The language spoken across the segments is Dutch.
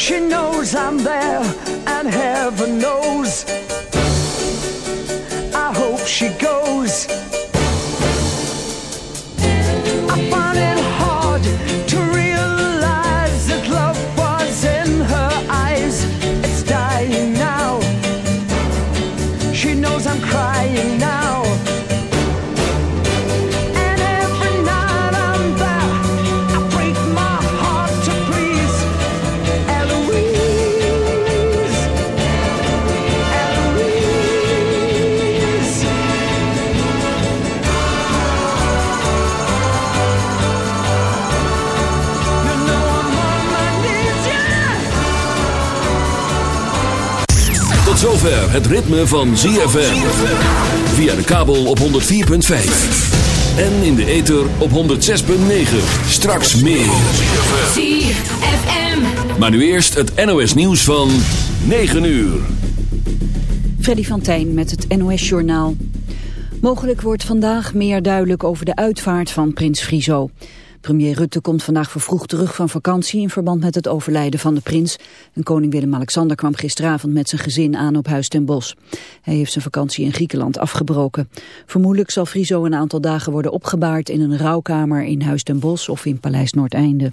She knows I'm there, and heaven knows. I hope she goes. Het ritme van ZFM. Via de kabel op 104.5. En in de ether op 106.9. Straks meer. ZFM. Maar nu eerst het NOS nieuws van 9 uur. Freddy van Tijn met het NOS-journaal. Mogelijk wordt vandaag meer duidelijk over de uitvaart van prins Friso. Premier Rutte komt vandaag vervroegd terug van vakantie... in verband met het overlijden van de prins. En koning Willem-Alexander kwam gisteravond met zijn gezin aan op Huis ten Bosch. Hij heeft zijn vakantie in Griekenland afgebroken. Vermoedelijk zal Friso een aantal dagen worden opgebaard... in een rouwkamer in Huis ten Bosch of in Paleis Noordeinde.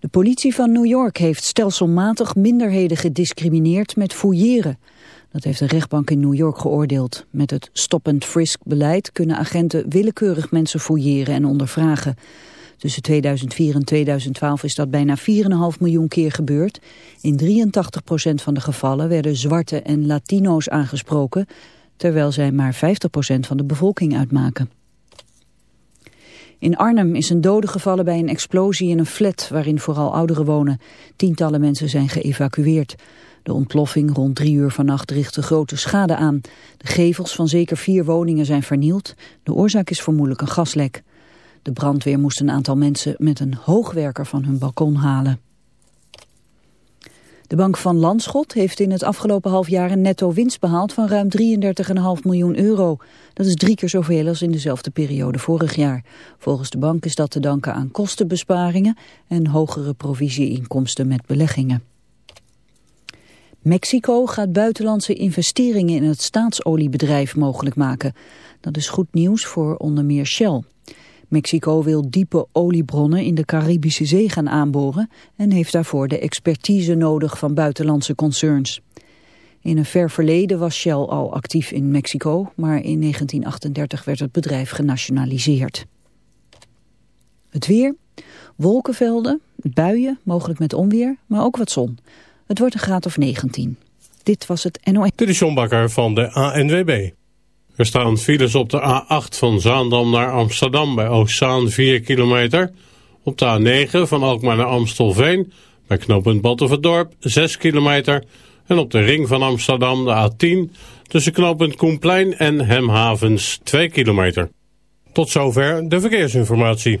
De politie van New York heeft stelselmatig minderheden gediscrimineerd met fouilleren. Dat heeft een rechtbank in New York geoordeeld. Met het stop-and-frisk-beleid kunnen agenten willekeurig mensen fouilleren en ondervragen. Tussen 2004 en 2012 is dat bijna 4,5 miljoen keer gebeurd. In 83% van de gevallen werden zwarte en Latino's aangesproken... terwijl zij maar 50% van de bevolking uitmaken. In Arnhem is een dode gevallen bij een explosie in een flat waarin vooral ouderen wonen. Tientallen mensen zijn geëvacueerd. De ontploffing rond drie uur vannacht richtte grote schade aan. De gevels van zeker vier woningen zijn vernield. De oorzaak is vermoedelijk een gaslek. De brandweer moest een aantal mensen met een hoogwerker van hun balkon halen. De Bank van Landschot heeft in het afgelopen half jaar een netto winst behaald van ruim 33,5 miljoen euro. Dat is drie keer zoveel als in dezelfde periode vorig jaar. Volgens de bank is dat te danken aan kostenbesparingen en hogere provisieinkomsten met beleggingen. Mexico gaat buitenlandse investeringen in het staatsoliebedrijf mogelijk maken. Dat is goed nieuws voor onder meer Shell. Mexico wil diepe oliebronnen in de Caribische Zee gaan aanboren en heeft daarvoor de expertise nodig van buitenlandse concerns. In een ver verleden was Shell al actief in Mexico, maar in 1938 werd het bedrijf genationaliseerd. Het weer, wolkenvelden, buien, mogelijk met onweer, maar ook wat zon. Het wordt een graad of 19. Dit was het NOS. Is John Bakker van de ANWB. Er staan files op de A8 van Zaandam naar Amsterdam bij Oostzaan 4 kilometer. Op de A9 van Alkmaar naar Amstelveen bij knooppunt Battenverdorp 6 kilometer. En op de ring van Amsterdam de A10 tussen knooppunt Koenplein en Hemhavens 2 kilometer. Tot zover de verkeersinformatie.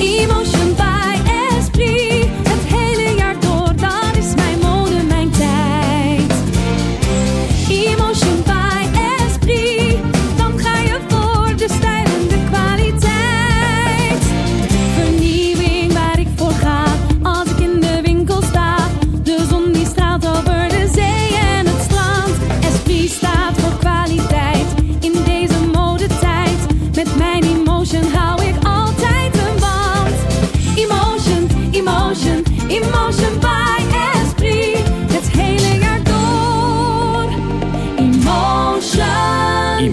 以梦想把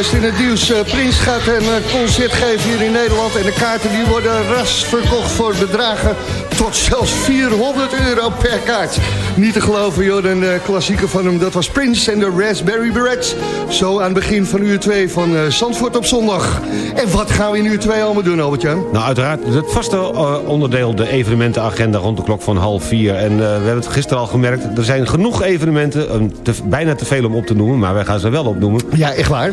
We hoorden dus juist in het nieuws. eh, Prins gaat een eh, concert geven hier in Nederland. En de kaarten die worden ras verkocht voor bedragen tot zelfs 400 euro per kaart. Niet te geloven, joh, een eh, klassieker van hem. Dat was Prince en de Raspberry Beret. Zo aan het begin van uur 2 van eh, Zandvoort op zondag. En wat gaan we in uur 2 allemaal doen, Albert-Jan? Nou, uiteraard het vaste eh, onderdeel, de evenementenagenda rond de klok van half vier. En we hebben het gisteren al gemerkt, er zijn genoeg evenementen, te- bijna te veel om op te noemen, maar wij gaan ze wel opnoemen. Ja, echt waar.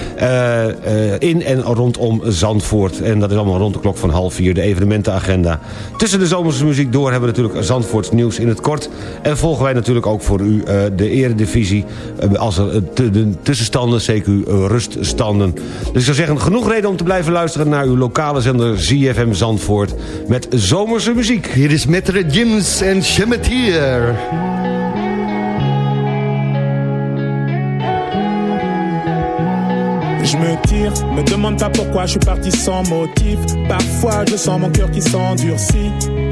In en rondom Zandvoort. En dat is allemaal rond de klok van half vier, de evenementenagenda. Tussen de zomerse muziek door hebben we natuurlijk Zandvoorts nieuws in het kort. En volgen wij natuurlijk ook voor u eh, de eredivisie. eh, als er eh, de tussenstanden, CQ ruststanden. Dus ik zou zeggen, genoeg reden om te blijven luisteren naar uw lokale zender ZFM Zandvoort. Met zomerse muziek. Hier is Metre Jims en Chemetier. Je me tire, me demande pas pourquoi je suis parti sans motif. Parfois je sens mon cœur qui s'endurcit.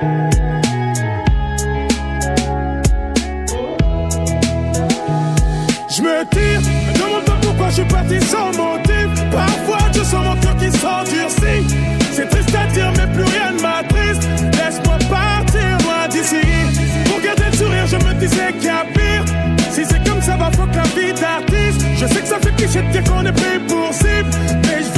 Je me tire, me demande pas pourquoi je suis parti sans motif. Parfois je sens mon cœur qui s'endurcit. C'est triste à dire, mais plus rien ne m'attriste. Laisse-moi partir loin d'ici. Pour garder le sourire, je me disais qu'il y a pire. Si c'est comme ça, va faut que la vie d'artiste. Je sais que ça fait cliché de dire qu'on est pris pour. Mais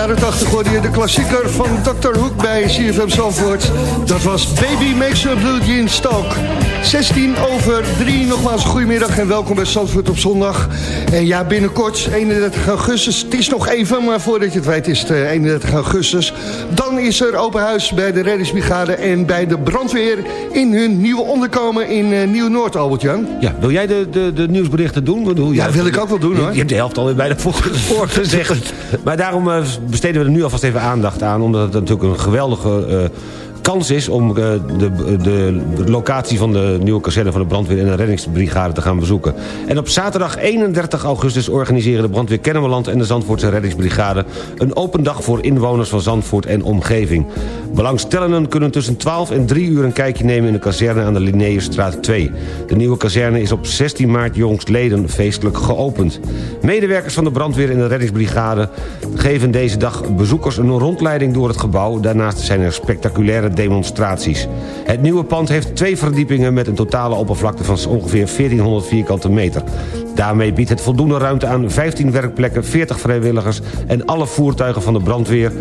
jaren 80 hoorde je de klassieker van Dr. Hoek bij CFM Zandvoort. Dat was Baby Makes a Blue Jeans Talk. 16 over 3, nogmaals goedemiddag en welkom bij Zandvoort op zondag. En ja, binnenkort, 31 augustus, het is nog even, maar voordat je het weet is het eh, 31 augustus. Dan is er open huis bij de reddingsbrigade en bij de brandweer in hun nieuwe onderkomen in eh, Nieuw-Noord, Albert-Jan. Ja, wil jij de, de, de nieuwsberichten doen? Bedoel, Ja, wil ik ook wel doen, hoor. je hebt de helft alweer bijna voor, voorgezegd. maar daarom eh, besteden we er nu alvast even aandacht aan... omdat het natuurlijk een geweldige eh, kans is om eh, de, de, locatie van de nieuwe kazerne van de brandweer... en de reddingsbrigade te gaan bezoeken. En op zaterdag 31 augustus organiseren de brandweer Kennemerland... en de Zandvoortse reddingsbrigade een open dag voor inwoners van Zandvoort en omgeving. Belangstellenden kunnen tussen 12 en 3 uur een kijkje nemen in de kazerne aan de Linnaeusstraat 2. De nieuwe kazerne is op 16 maart jongstleden feestelijk geopend. Medewerkers van de brandweer en de reddingsbrigade geven deze dag bezoekers een rondleiding door het gebouw. Daarnaast zijn er spectaculaire demonstraties. Het nieuwe pand heeft twee verdiepingen met een totale oppervlakte van ongeveer 1400 vierkante meter. Daarmee biedt het voldoende ruimte aan 15 werkplekken, 40 vrijwilligers en alle voertuigen van de brandweer.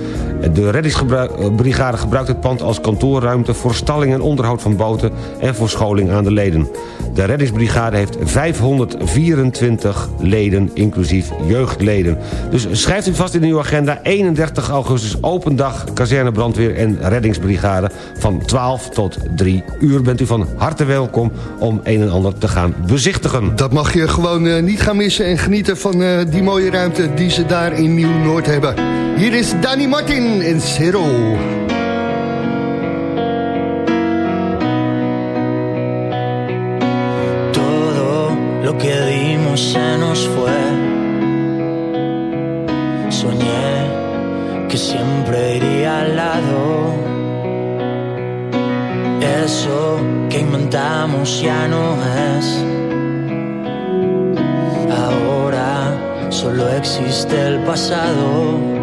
De reddingsbrigade gebruikt het pand als kantoorruimte voor stalling en onderhoud van boten en voor scholing aan de leden. De reddingsbrigade heeft 524 leden, inclusief jeugdleden. Dus schrijft u vast in uw agenda 31 augustus open dag kazerne brandweer en reddingsbrigade. Van 12 tot 3 uur bent u van harte welkom om een en ander te gaan bezichtigen. Dat mag je gewoon eh, niet gaan missen en genieten van eh, die mooie ruimte die ze daar in Nieuw-Noord hebben. Hier is Danny Martin en Zero. Que inventamos ya no es. Ahora solo existe el pasado.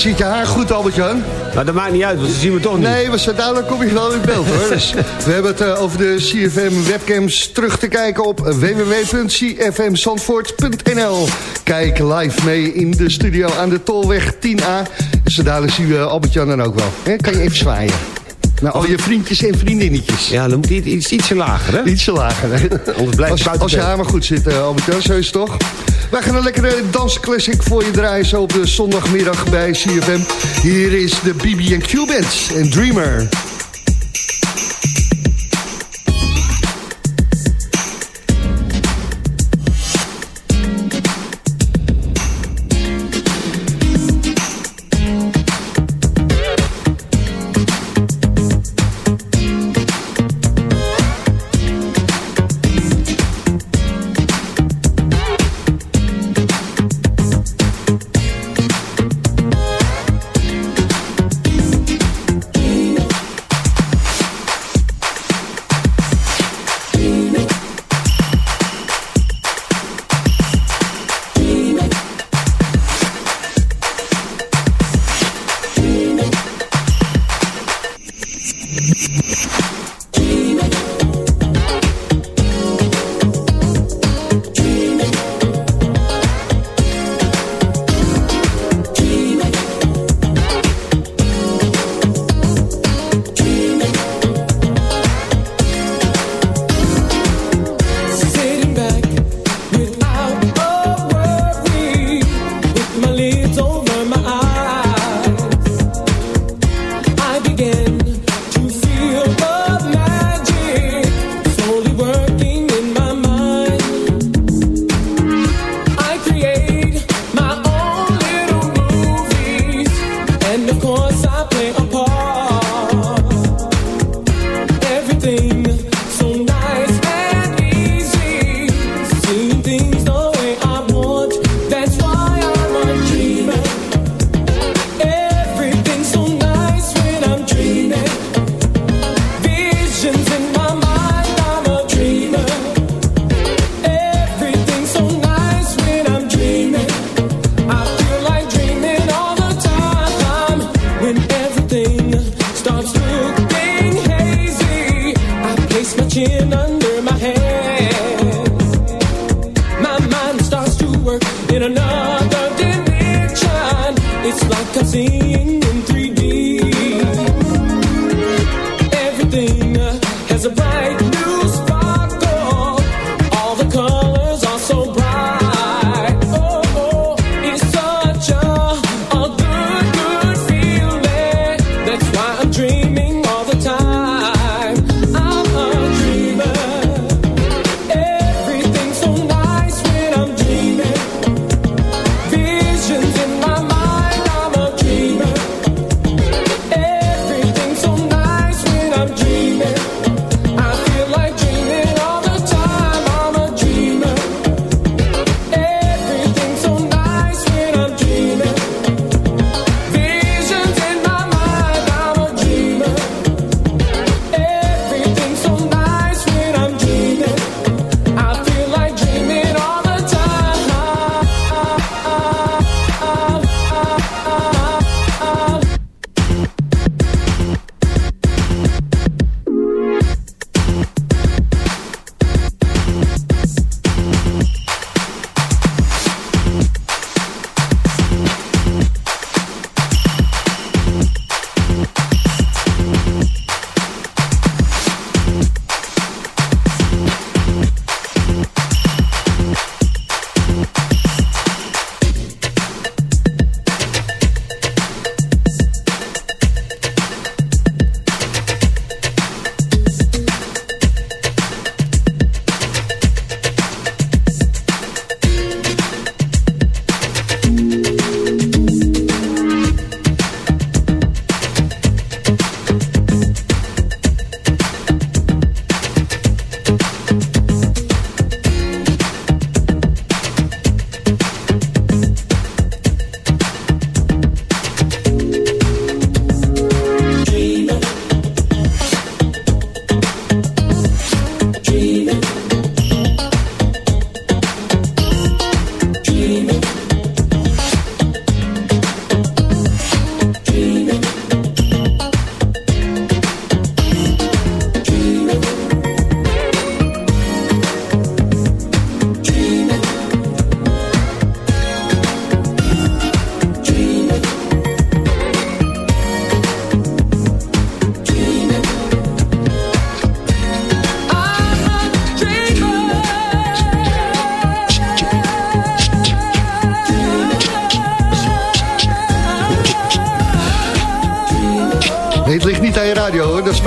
Ziet je haar goed, Albert-Jan? Nou, dat maakt niet uit, want ze zien me toch niet. Nee, maar zo dadelijk kom je wel in beeld hoor. Dus we hebben het eh, over de CFM webcams terug te kijken op www.cfmzandvoort.nl. Kijk live mee in de studio aan de Tolweg 10A. Dus zo dadelijk zien we Albert-Jan dan ook wel. Kan je even zwaaien. Nou, al je vriendjes en vriendinnetjes. Ja, dan moet iets, ietsje lager, hè? Ietsje lager, hè? Als, als je haar maar goed zit, uh, Albert-Jan, zo is het toch? Wij gaan een lekkere dansclassic voor je draaien... zo op de zondagmiddag bij CFM. Hier is de BB&Q Band en Dreamer.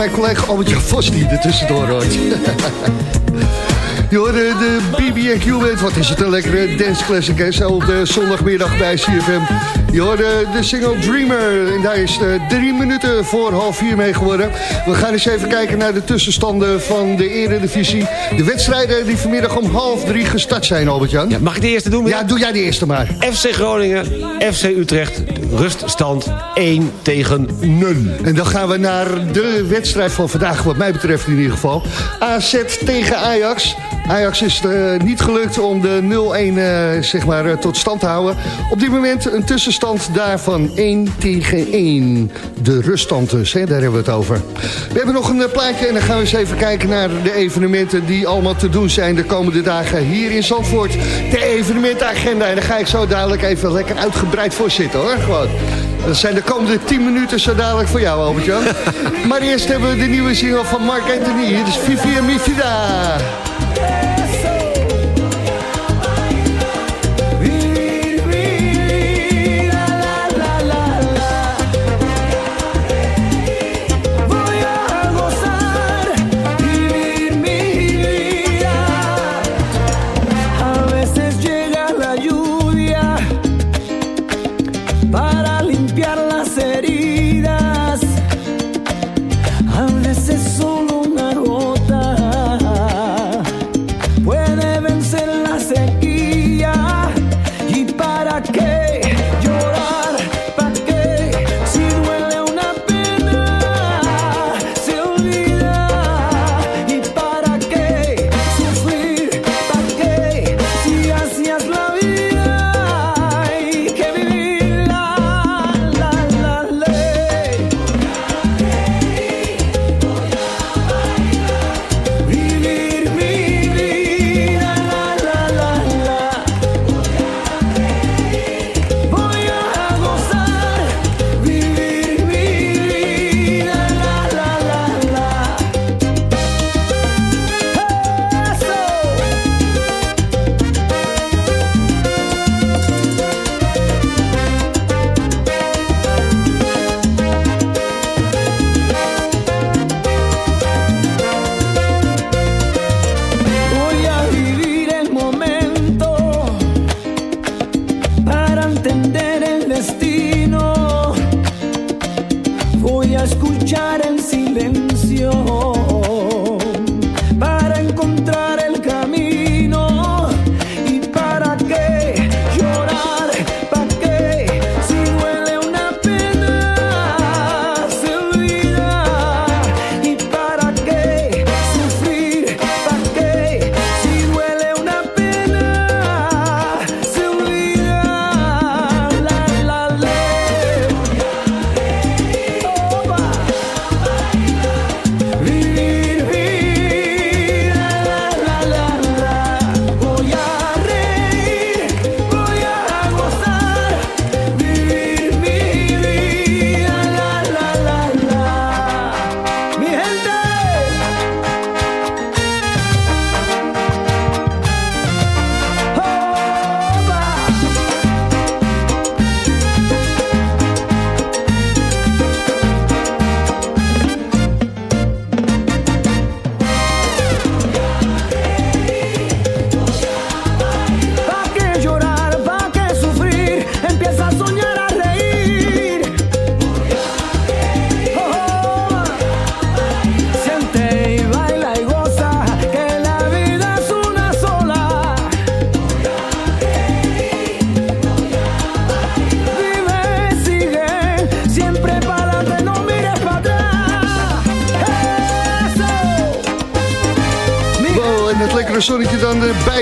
Mijn collega Albert-Jan Vos die er tussendoor hoort. Je de BB&Q met, wat is het een lekkere dance classic hè, op de zondagmiddag bij CFM. Je hoorde de single Dreamer en daar is de drie minuten voor half vier mee geworden. We gaan eens even kijken naar de tussenstanden van de eredivisie. De wedstrijden die vanmiddag om half drie gestart zijn, Albert-Jan. Ja, mag ik de eerste doen? Ja, doe jij de eerste maar. FC Groningen, FC Utrecht, ruststand 1 tegen 0. En dan gaan we naar de wedstrijd van vandaag, wat mij betreft in ieder geval. AZ tegen Ajax. Ajax is het eh, niet gelukt om de 0-1 eh, zeg maar, eh, tot stand te houden. Op dit moment een tussenstand daarvan 1 tegen 1. De ruststand dus, hè, daar hebben we het over. We hebben nog een eh, plaatje en dan gaan we eens even kijken naar de evenementen... die allemaal te doen zijn de komende dagen hier in Zandvoort. De evenementenagenda. En daar ga ik zo dadelijk even lekker uitgebreid voor zitten, hoor. Gewoon. Dat zijn de komende 10 minuten zo dadelijk voor jou, Albert-Jan. maar eerst hebben we de nieuwe single van Mark Anthony. Hier is Vivi en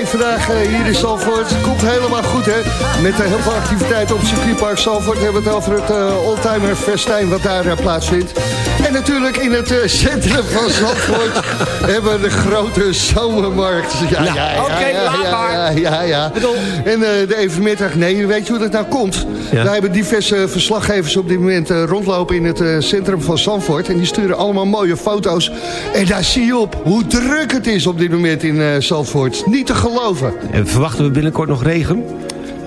vandaag eh, hier in Zalvoort. Komt helemaal goed, hè? Met heel veel activiteiten op circuitpark Zalvoort... hebben we het over het eh, Oldtimer Festijn wat daar eh, plaatsvindt. En natuurlijk in het eh, centrum van Zalvoort... hebben we de grote zomermarkt. Ja, ja, ja, oké, laat ja, maar. ja, ja, ja. En eh, de evenementendag, nee, weet je hoe dat nou komt? Daar hebben diverse verslaggevers op dit moment eh, rondlopen... in het centrum van Zandvoort. En die sturen allemaal mooie foto's. En daar zie je op hoe druk het is op dit moment in Zandvoort. Niet te geloven. En verwachten we binnenkort nog regen?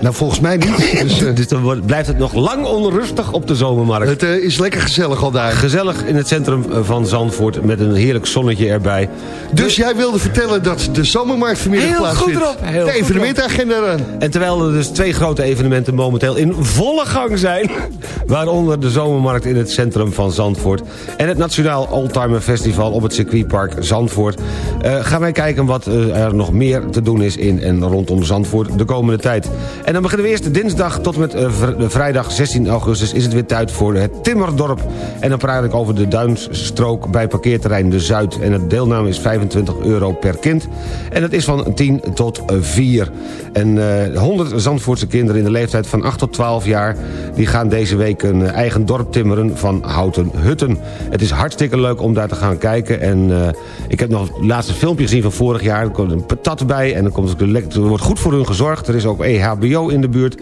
Nou, volgens mij niet. Dus, eh, Dus dan wordt- blijft het nog lang onrustig op de zomermarkt. het eh, is lekker gezellig al daar. Gezellig in het centrum eh, van Zandvoort met een heerlijk zonnetje erbij. Dus jij wilde vertellen dat de zomermarkt vanmiddag Heel plaatsvindt. goed erop, heel de evenementagenda eraan. En terwijl er dus twee grote evenementen momenteel in volle gang zijn... waaronder de zomermarkt in het centrum van Zandvoort... en het Nationaal Oldtimer Festival op het circuitpark Zandvoort... eh, gaan wij kijken wat er nog meer te doen is in en rondom Zandvoort de komende tijd. En dan beginnen we eerst dinsdag tot met eh, de vrijdag 16 augustus... is het weer tijd voor het Timmerdorp. En dan praat ik over de Duinsstrook bij parkeerterrein De Zuid. En het deelname is 25 euro per kind. En dat is van 10 tot 4. En eh 100 Zandvoortse kinderen in de leeftijd van 8 tot 12 jaar... die gaan deze week een eh, eigen dorp timmeren van houten hutten. Het is hartstikke leuk om daar te gaan kijken. En eh, ik heb nog het laatste filmpje gezien van vorig jaar. Er komt een patat bij en er, komt er wordt goed voor hun gezorgd. Er is ook E In de buurt.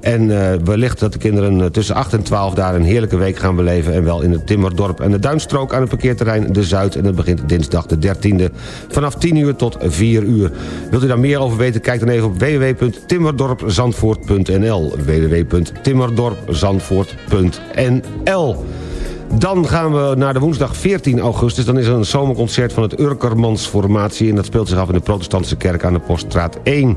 En eh, wellicht dat de kinderen eh, tussen 8 en 12 daar een heerlijke week gaan beleven. En wel in het Timmerdorp en de Duinstrook aan het parkeerterrein De Zuid. En dat begint dinsdag de 13e vanaf 10 uur tot 4 uur. Wilt u daar meer over weten? Kijk dan even op www.timmerdorpzandvoort.nl www.timmerdorpzandvoort.nl dan gaan we naar de woensdag 14 augustus. Dan is er een zomerconcert van het Urkermans formatie... en dat speelt zich af in de protestantse kerk aan de Poststraat 1.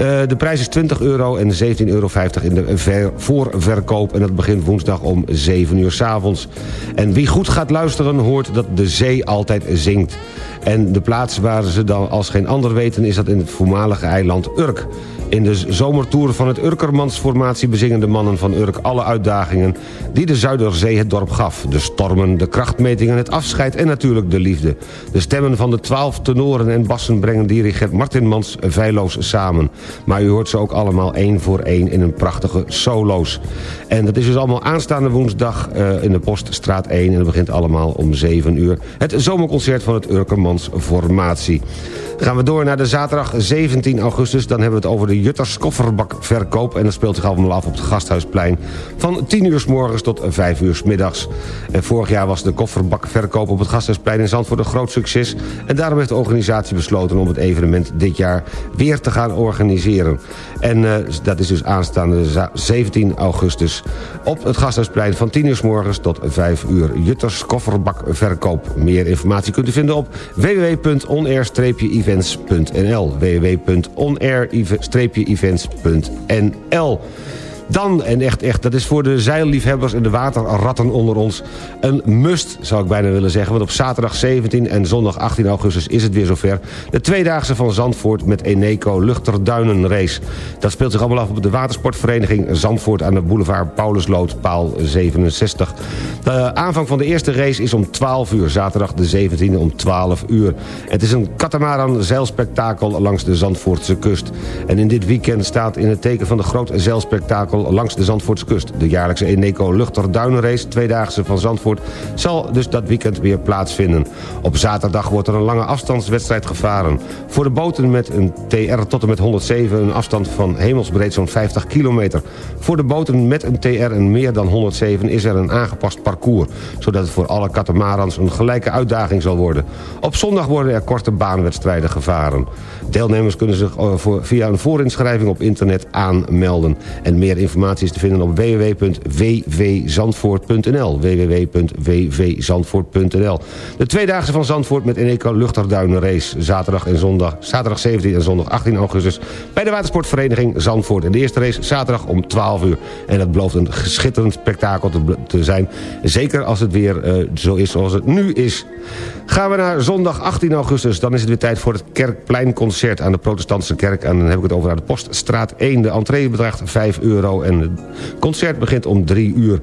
Eh, de prijs is 20 euro en 17,50 euro in de ver- voorverkoop. En dat begint woensdag om 7 uur s avonds. En wie goed gaat luisteren hoort dat de zee altijd zingt. En de plaats waar ze dan als geen ander weten... is dat in het voormalige eiland Urk. In de zomertour van het Urkermansformatie bezingen de mannen van Urk alle uitdagingen... die de Zuiderzee het dorp gaf. De stormen, de krachtmetingen, het afscheid en natuurlijk de liefde. De stemmen van de twaalf tenoren en bassen brengen dirigent Martin Mans feilloos samen. Maar u hoort ze ook allemaal één voor één in een prachtige solo's. En dat is dus allemaal aanstaande woensdag eh, in de Poststraat 1... en dat begint allemaal om 7 uur. Het zomerconcert van het Urkermans formatie. Gaan we door naar de zaterdag 17 augustus. Dan hebben we het over de Jutters kofferbakverkoop. En dat speelt zich allemaal af op het Gasthuisplein. Van 10 uur s morgens tot 5 uur s middags. En vorig jaar was de kofferbakverkoop op het Gasthuisplein in Zandvoort een groot succes. En daarom heeft de organisatie besloten om het evenement dit jaar weer te gaan organiseren. En eh, dat is dus aanstaande za- 17 augustus op het Gasthuisplein van 10 uur s morgens tot 5 uur. Jutters kofferbakverkoop. Meer informatie kunt u vinden op www.onair-events.nl www.onair-events.nl dan, en echt, echt, dat is voor de zeilliefhebbers en de waterratten onder ons... een must, zou ik bijna willen zeggen. Want op zaterdag 17 en zondag 18 augustus is het weer zover. De tweedaagse van Zandvoort met Eneco Luchterduinenrace. Dat speelt zich allemaal af op de watersportvereniging Zandvoort... aan de boulevard Paulusloot, paal 67. De aanvang van de eerste race is om 12 uur. Zaterdag de 17e om 12 uur. Het is een katamaran zeilspektakel langs de Zandvoortse kust. En in dit weekend staat in het teken van de groot zeilspektakel langs de Zandvoortse kust. De jaarlijkse Eneco Luchterduinenrace, tweedaagse van Zandvoort... zal dus dat weekend weer plaatsvinden. Op zaterdag wordt er een lange afstandswedstrijd gevaren. Voor de boten met een TR tot en met 107 een afstand van hemelsbreed zo'n 50 kilometer. Voor de boten met een TR en meer dan 107 is er een aangepast parcours... zodat het voor alle katamarans een gelijke uitdaging zal worden. Op zondag worden er korte baanwedstrijden gevaren. Deelnemers kunnen zich eh, via een voorinschrijving op internet aanmelden. En meer informatie is te vinden op www.wwzandvoort.nl www.wwzandvoort.nl De tweedaagse van Zandvoort met Eneco Luchterduinenrace. Zaterdag en zondag, zaterdag 17 en zondag 18 augustus... bij de watersportvereniging Zandvoort. En de eerste race zaterdag om 12 uur. En dat belooft een schitterend spektakel te, te zijn. Zeker als het weer eh, zo is zoals het nu is. Gaan we naar zondag 18 augustus. Dan is het weer tijd voor het Kerkpleinconcert aan de protestantse kerk. En dan heb ik het over aan de Poststraat 1. De entree bedraagt 5 euro en het concert begint om 3 uur.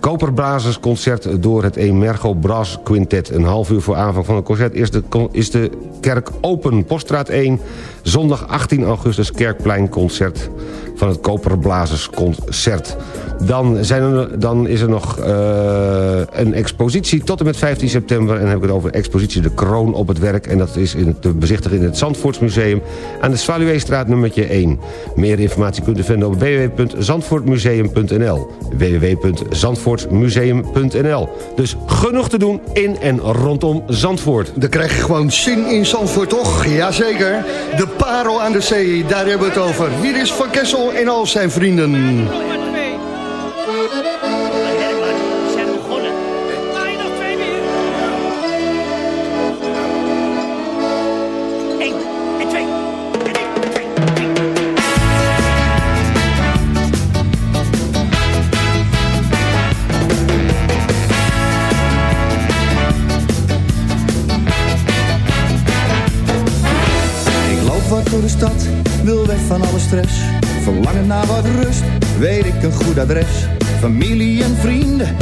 Koperblazersconcert door het Emergo Brass Quintet. Een half uur voor aanvang van het concert is de, is de kerk open. Poststraat 1, zondag 18 augustus Kerkpleinconcert van het Koperblazersconcert. Dan, zijn er, dan is er nog eh, een expositie tot en met 15 september. En dan heb ik het over expositie De Kroon op het Werk. En dat is in, te bezichtigen in het Zandvoortsmuseum aan de Svaluweestraat nummertje 1. Meer informatie kunt u vinden op www.zandvoortmuseum.nl www.zandvoortmuseum.nl Dus genoeg te doen in en rondom Zandvoort. Dan krijg je gewoon zin in Zandvoort, toch? Jazeker. De parel aan de zee, daar hebben we het over. Wie is Van Kessel en al zijn vrienden. goed adres. Familie en vrienden,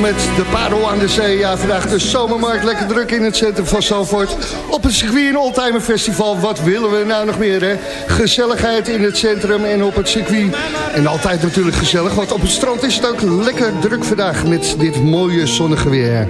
Met de parel aan de zee. Ja, vandaag de zomermarkt, lekker druk in het centrum van Zalvoort. Op het circuit een Oldtimer Festival, wat willen we nou nog meer, hè? Gezelligheid in het centrum en op het circuit. En altijd natuurlijk gezellig, want op het strand is het ook lekker druk vandaag... met dit mooie zonnige weer.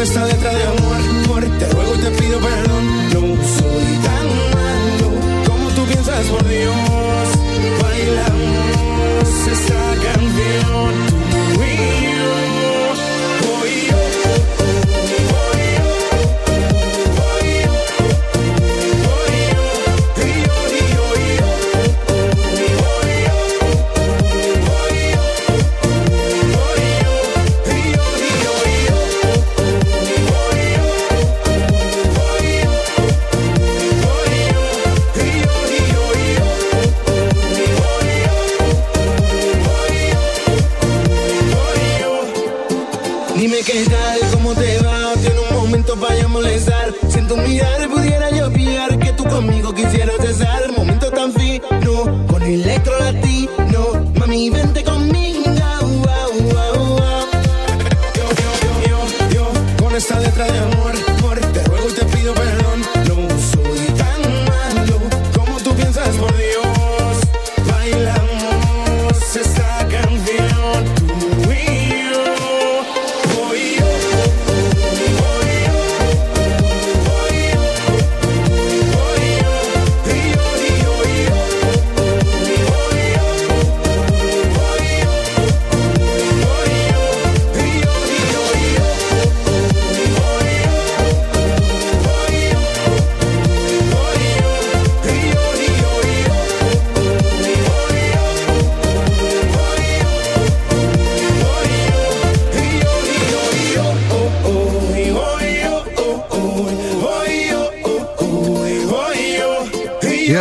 escribe esta letra de amor, amor. Te ruego y te pido perdón. No soy tan malo como tú piensas por Dios.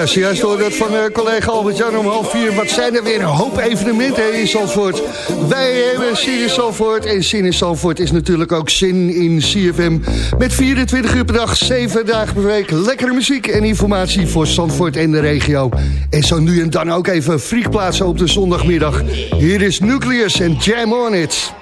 zojuist hoorde dat van eh, collega Albert-Jan om half vier. Wat zijn er weer een hoop evenementen in Zandvoort. Wij hebben zin in Zandvoort. En zin in Zandvoort is natuurlijk ook zin in CFM. Met 24 uur per dag, 7 dagen per week. Lekkere muziek en informatie voor Zandvoort en de regio. En zo nu en dan ook even vliegplaatsen op de zondagmiddag. Hier is Nucleus en Jam On It.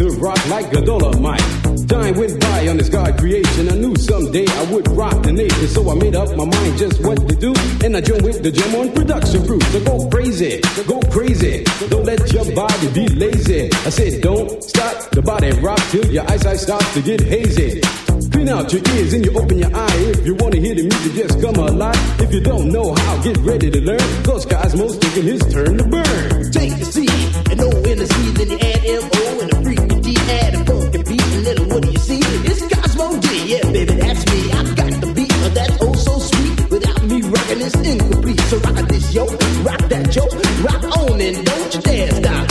to rock like a dolomite. Time went by on this God creation. I knew someday I would rock the nation, so I made up my mind just what to do. And I joined with the gym on production crew. So go crazy, go crazy. Don't let your body be lazy. I said, don't stop the body rock till your eyesight starts to get hazy. Clean out your ears and you open your eye. If you wanna hear the music, just come alive. If you don't know how, get ready to learn. Cause Cosmos taking his turn to burn. Take a seat Oh, yeah, baby, that's me. I got the beat of that's oh so sweet. Without me rocking, it's incomplete. So rock this, yo, rock that, yo, rock on and don't you dance now.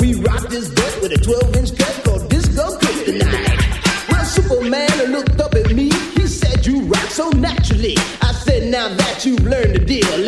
We rocked this butt with a 12 inch cut called Disco Kryptonite. Well, Superman looked up at me. He said, You rock so naturally. I said, Now that you've learned the deal,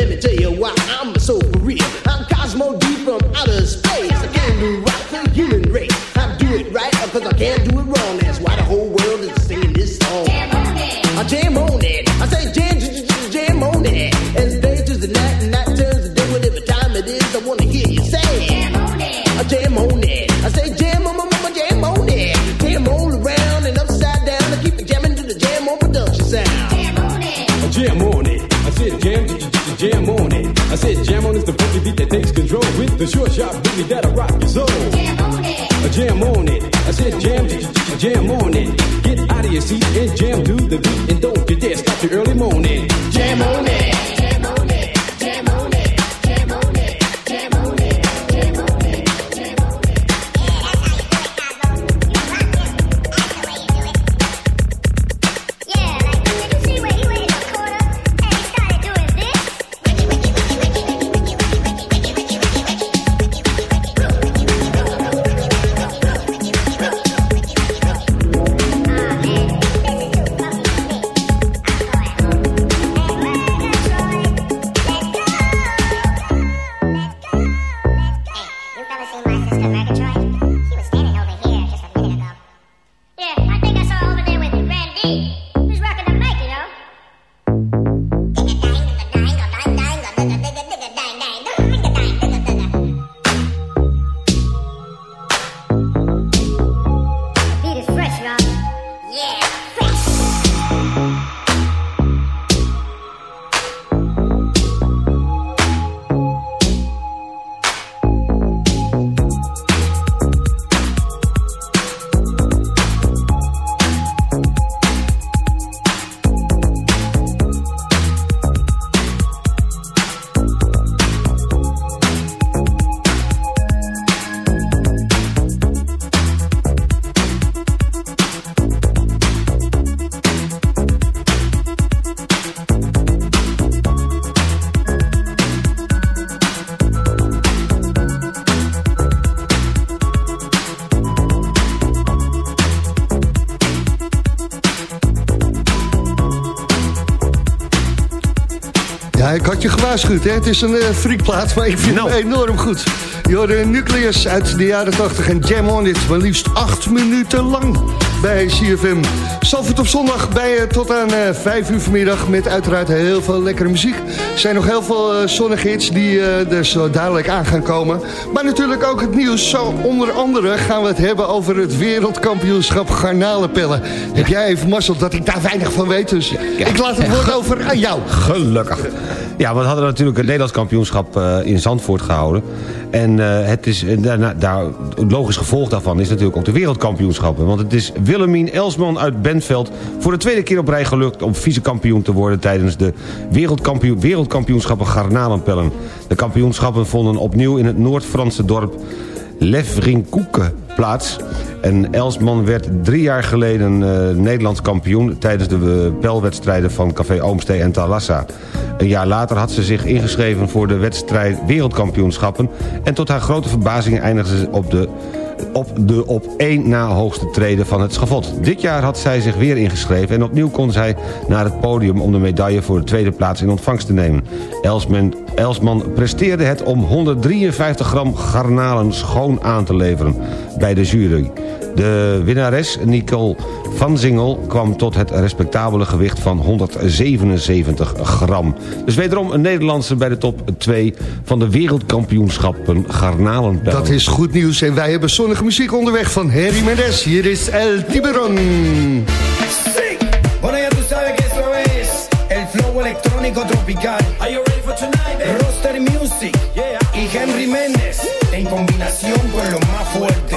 ik had je gewaarschuwd, hè? Het is een eh freakplaat, maar ik vind Nou. hem enorm goed. Je hoorde Nucleus uit de jaren 80 en Jam On It. Maar liefst acht minuten lang bij CFM. Zalvoort op zondag bij je tot aan eh 5 uur vanmiddag... met uiteraard heel veel lekkere muziek. Er zijn nog heel veel eh, zonnige hits die eh, er zo dadelijk aan gaan komen. Maar natuurlijk ook het nieuws. Zo onder andere gaan we het hebben over het wereldkampioenschap garnalenpellen. Heb jij even mazzel dat ik daar weinig van weet, dus ik laat het woord over aan jou. Gelukkig. Ja, we hadden natuurlijk het Nederlands kampioenschap eh, in Zandvoort gehouden. En eh, het is, en daarna, daar, logisch gevolg daarvan is natuurlijk ook de wereldkampioenschappen. Want het is Willemien Elsman uit Bentveld voor de tweede keer op rij gelukt... om vicekampioen te worden tijdens de wereldkampioen, wereldkampioenschappen garnalenpellen. De kampioenschappen vonden opnieuw in het Noord-Franse dorp Levrinkoeke plaats. En Elsman werd drie jaar geleden eh, Nederlands kampioen... tijdens de eh, pelwedstrijden van Café Oomstee en Talassa. Een jaar later had ze zich ingeschreven voor de wedstrijd wereldkampioenschappen... en tot haar grote verbazing eindigde ze op de op de op één na hoogste treden van het schavot. Dit jaar had zij zich weer ingeschreven en opnieuw kon zij naar het podium om de medaille voor de tweede plaats in ontvangst te nemen. Elsman, Elsman presteerde het om 153 gram garnalen schoon aan te leveren bij de jury. De winnares Nicole van Zingel kwam tot het respectabele gewicht van 177 gram. Dus wederom een Nederlandse bij de top 2 van de wereldkampioenschappen garnalenpellen. Dat is goed nieuws en wij hebben zonnige muziek onderweg van Harry Mendes. Hier is El Tiburon. Sí. Bueno, ya tú sabes que eso es el flow electrónico tropical. Are you ready for tonight, baby? Roster Music y Henry Méndez en combinación con lo más fuerte.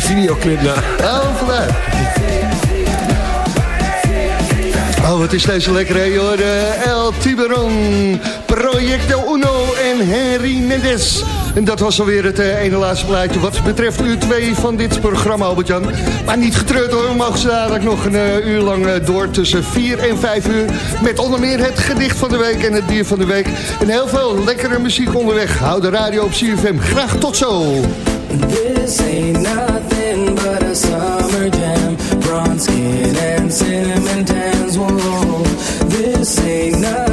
videoclip na. Oh. Oh, wat is deze lekker, hè, joh. El Tiberon, Projecto Uno en Henry Mendes. En dat was alweer het eh, ene laatste plaatje wat betreft uur 2 van dit programma, Albert-Jan. Maar niet getreurd hoor, we mogen ze dadelijk nog een eh, uur lang eh, door tussen 4 en 5 uur. Met onder meer het gedicht van de week en het dier van de week. En heel veel lekkere muziek onderweg. Hou de radio op CFM. Graag tot zo. This ain't nothing but a summer jam. Bronze skin and cinnamon tans. This ain't nothing.